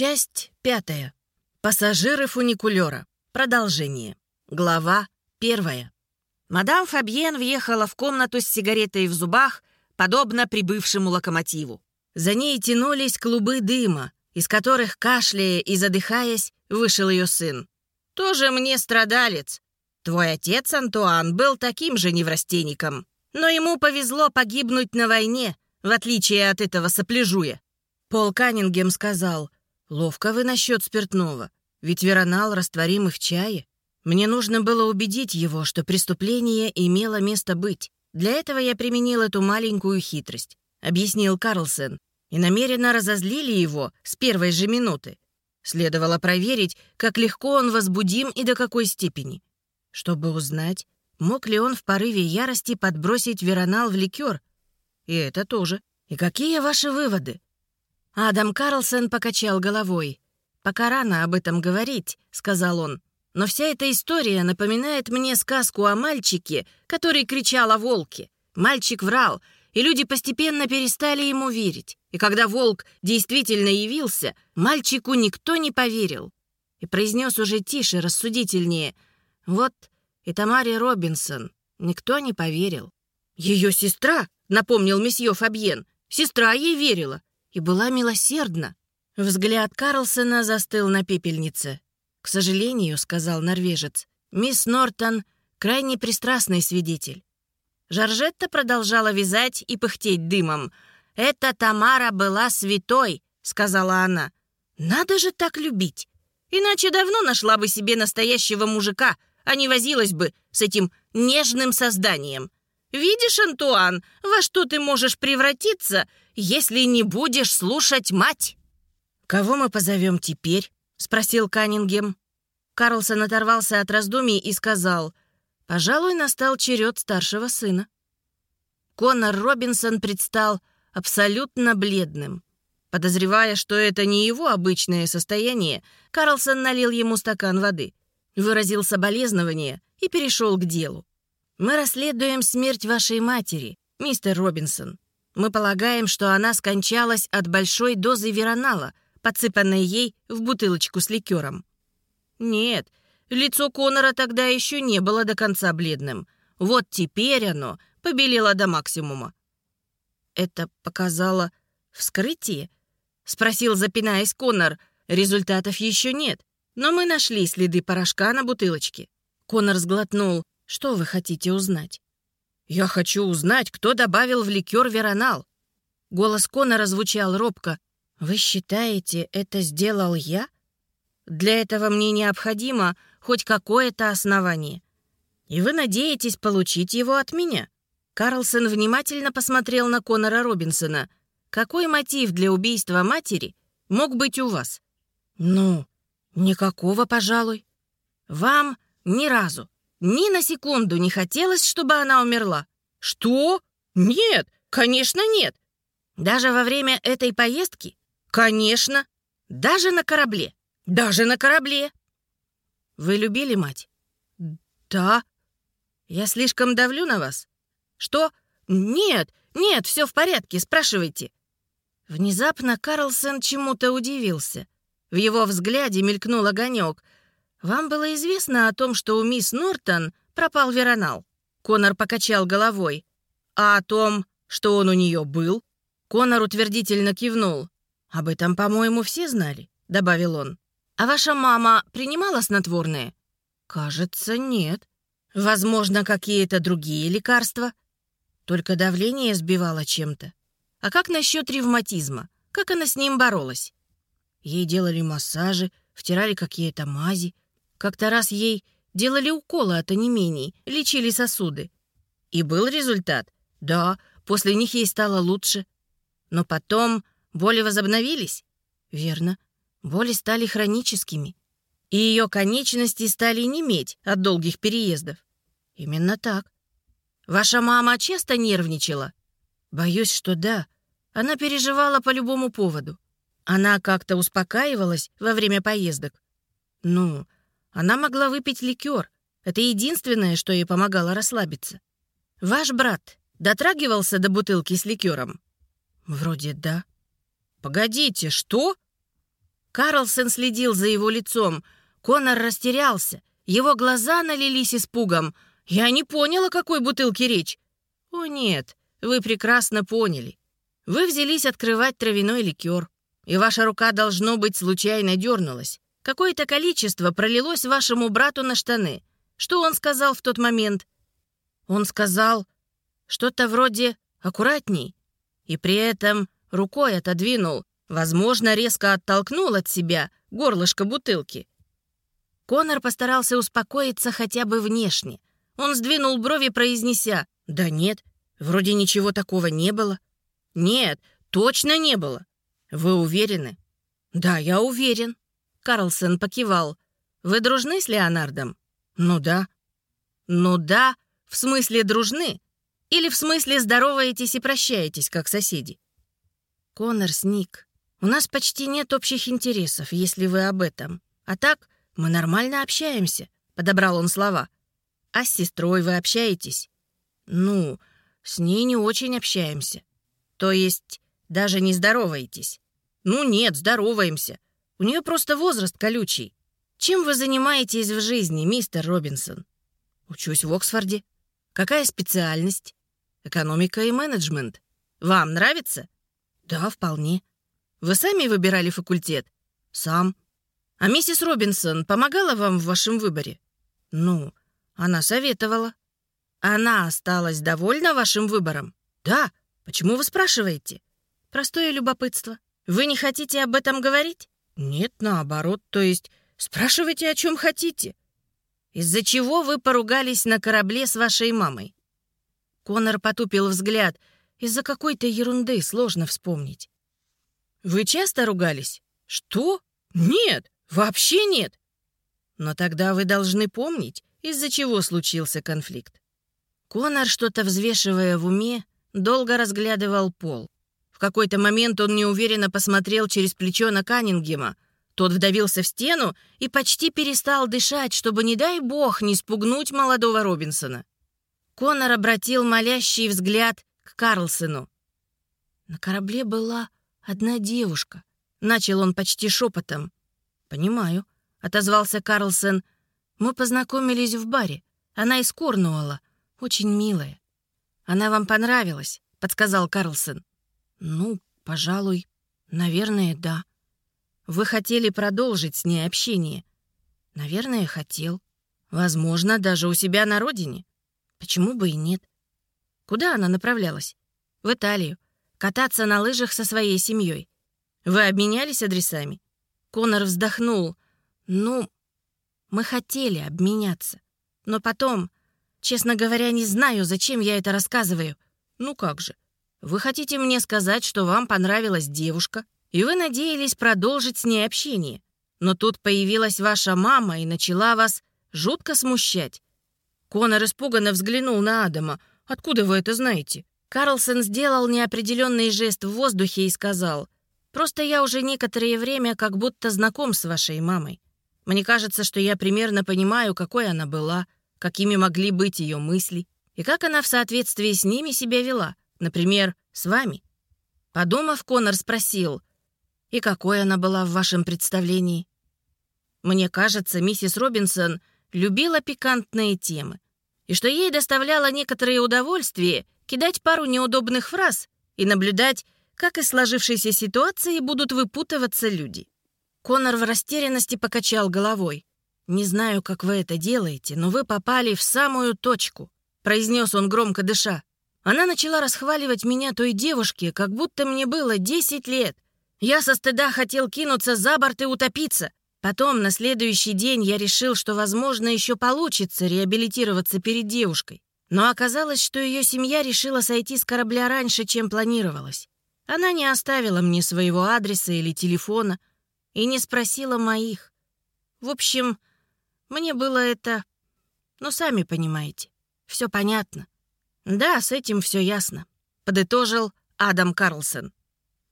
Часть пятая. Пассажиры фуникулера. Продолжение. Глава первая. Мадам Фабьен въехала в комнату с сигаретой в зубах, подобно прибывшему локомотиву. За ней тянулись клубы дыма, из которых, кашляя и задыхаясь, вышел ее сын. «Тоже мне страдалец. Твой отец, Антуан, был таким же неврастенником. Но ему повезло погибнуть на войне, в отличие от этого сопляжуя». Пол Каннингем сказал, «Ловко вы насчет спиртного, ведь веронал растворимый в чае. Мне нужно было убедить его, что преступление имело место быть. Для этого я применил эту маленькую хитрость», — объяснил Карлсон, «и намеренно разозлили его с первой же минуты. Следовало проверить, как легко он возбудим и до какой степени. Чтобы узнать, мог ли он в порыве ярости подбросить веронал в ликер. И это тоже. И какие ваши выводы?» Адам Карлсон покачал головой. «Пока рано об этом говорить», — сказал он. «Но вся эта история напоминает мне сказку о мальчике, который кричал о волке. Мальчик врал, и люди постепенно перестали ему верить. И когда волк действительно явился, мальчику никто не поверил. И произнес уже тише, рассудительнее. Вот и Тамаре Робинсон никто не поверил. «Ее сестра», — напомнил месье Фабьен, — «сестра ей верила и была милосердна. Взгляд Карлсона застыл на пепельнице. «К сожалению», — сказал норвежец, — «мисс Нортон — крайне пристрастный свидетель». Жоржетта продолжала вязать и пыхтеть дымом. «Эта Тамара была святой», — сказала она. «Надо же так любить! Иначе давно нашла бы себе настоящего мужика, а не возилась бы с этим нежным созданием. Видишь, Антуан, во что ты можешь превратиться, если не будешь слушать мать?» «Кого мы позовем теперь?» — спросил Каннингем. Карлсон оторвался от раздумий и сказал, «Пожалуй, настал черед старшего сына». Конор Робинсон предстал абсолютно бледным. Подозревая, что это не его обычное состояние, Карлсон налил ему стакан воды, выразил соболезнование и перешел к делу. «Мы расследуем смерть вашей матери, мистер Робинсон. Мы полагаем, что она скончалась от большой дозы веронала, подсыпанной ей в бутылочку с ликером. Нет, лицо Конора тогда еще не было до конца бледным. Вот теперь оно побелело до максимума. «Это показало вскрытие?» — спросил, запинаясь Конор. «Результатов еще нет, но мы нашли следы порошка на бутылочке». Конор сглотнул. «Что вы хотите узнать?» «Я хочу узнать, кто добавил в ликер веронал». Голос Конора звучал робко. «Вы считаете, это сделал я? Для этого мне необходимо хоть какое-то основание. И вы надеетесь получить его от меня?» Карлсон внимательно посмотрел на Конора Робинсона. «Какой мотив для убийства матери мог быть у вас?» «Ну, никакого, пожалуй. Вам ни разу ни на секунду не хотелось, чтобы она умерла. Что? Нет, конечно, нет. Даже во время этой поездки? Конечно. Даже на корабле. Даже на корабле. Вы любили мать? Да. Я слишком давлю на вас? Что? Нет, нет, все в порядке, спрашивайте. Внезапно Карлсон чему-то удивился. В его взгляде мелькнул огонек — «Вам было известно о том, что у мисс Нортон пропал веронал?» Конор покачал головой. «А о том, что он у нее был?» Конор утвердительно кивнул. «Об этом, по-моему, все знали», — добавил он. «А ваша мама принимала снотворное?» «Кажется, нет. Возможно, какие-то другие лекарства. Только давление сбивало чем-то. А как насчет ревматизма? Как она с ним боролась?» Ей делали массажи, втирали какие-то мази, как-то раз ей делали уколы от онемений, лечили сосуды. И был результат. Да, после них ей стало лучше. Но потом боли возобновились. Верно, боли стали хроническими. И ее конечности стали неметь от долгих переездов. Именно так. Ваша мама часто нервничала? Боюсь, что да. Она переживала по любому поводу. Она как-то успокаивалась во время поездок. Ну, она могла выпить ликер. Это единственное, что ей помогало расслабиться. Ваш брат дотрагивался до бутылки с ликером? Вроде да. Погодите, что? Карлсон следил за его лицом. Конор растерялся. Его глаза налились испугом. «Я не поняла, о какой бутылке речь». «О нет, вы прекрасно поняли. Вы взялись открывать травяной ликер, и ваша рука, должно быть, случайно дернулась. Какое-то количество пролилось вашему брату на штаны. Что он сказал в тот момент?» «Он сказал что-то вроде «аккуратней», и при этом рукой отодвинул, возможно, резко оттолкнул от себя горлышко бутылки. Конор постарался успокоиться хотя бы внешне. Он сдвинул брови, произнеся «Да нет, вроде ничего такого не было». «Нет, точно не было». «Вы уверены?» «Да, я уверен». Карлсон покивал. «Вы дружны с Леонардом?» «Ну да». «Ну да, в смысле дружны? Или в смысле здороваетесь и прощаетесь, как соседи?» «Конор сник. У нас почти нет общих интересов, если вы об этом. А так, «Мы нормально общаемся», — подобрал он слова. «А с сестрой вы общаетесь?» «Ну, с ней не очень общаемся. То есть даже не здороваетесь?» «Ну нет, здороваемся. У нее просто возраст колючий. Чем вы занимаетесь в жизни, мистер Робинсон?» «Учусь в Оксфорде». «Какая специальность?» «Экономика и менеджмент. Вам нравится?» «Да, вполне». «Вы сами выбирали факультет?» «Сам». А миссис Робинсон помогала вам в вашем выборе? Ну, она советовала. Она осталась довольна вашим выбором? Да. Почему вы спрашиваете? Простое любопытство. Вы не хотите об этом говорить? Нет, наоборот. То есть спрашивайте, о чем хотите. Из-за чего вы поругались на корабле с вашей мамой? Конор потупил взгляд. Из-за какой-то ерунды сложно вспомнить. Вы часто ругались? Что? Нет. Вообще нет. Но тогда вы должны помнить, из-за чего случился конфликт. Конор, что-то взвешивая в уме, долго разглядывал пол. В какой-то момент он неуверенно посмотрел через плечо на Каннингема. Тот вдавился в стену и почти перестал дышать, чтобы, не дай бог, не спугнуть молодого Робинсона. Конор обратил молящий взгляд к Карлсону. На корабле была одна девушка. Начал он почти шепотом. «Понимаю», — отозвался Карлсон. «Мы познакомились в баре. Она из Корнуолла. Очень милая». «Она вам понравилась», — подсказал Карлсон. «Ну, пожалуй, наверное, да». «Вы хотели продолжить с ней общение?» «Наверное, хотел. Возможно, даже у себя на родине. Почему бы и нет?» «Куда она направлялась?» «В Италию. Кататься на лыжах со своей семьей. Вы обменялись адресами?» Конор вздохнул. «Ну, мы хотели обменяться. Но потом, честно говоря, не знаю, зачем я это рассказываю. Ну как же? Вы хотите мне сказать, что вам понравилась девушка, и вы надеялись продолжить с ней общение. Но тут появилась ваша мама и начала вас жутко смущать». Конор испуганно взглянул на Адама. «Откуда вы это знаете?» Карлсон сделал неопределенный жест в воздухе и сказал — Просто я уже некоторое время как будто знаком с вашей мамой. Мне кажется, что я примерно понимаю, какой она была, какими могли быть ее мысли, и как она в соответствии с ними себя вела, например, с вами. Подумав, Конор спросил, «И какой она была в вашем представлении?» Мне кажется, миссис Робинсон любила пикантные темы, и что ей доставляло некоторое удовольствие кидать пару неудобных фраз и наблюдать, как из сложившейся ситуации будут выпутываться люди. Конор в растерянности покачал головой. «Не знаю, как вы это делаете, но вы попали в самую точку», — произнес он громко дыша. Она начала расхваливать меня той девушке, как будто мне было 10 лет. Я со стыда хотел кинуться за борт и утопиться. Потом, на следующий день, я решил, что, возможно, еще получится реабилитироваться перед девушкой. Но оказалось, что ее семья решила сойти с корабля раньше, чем планировалось. Она не оставила мне своего адреса или телефона и не спросила моих. В общем, мне было это... Ну, сами понимаете, все понятно. Да, с этим все ясно, подытожил Адам Карлсон.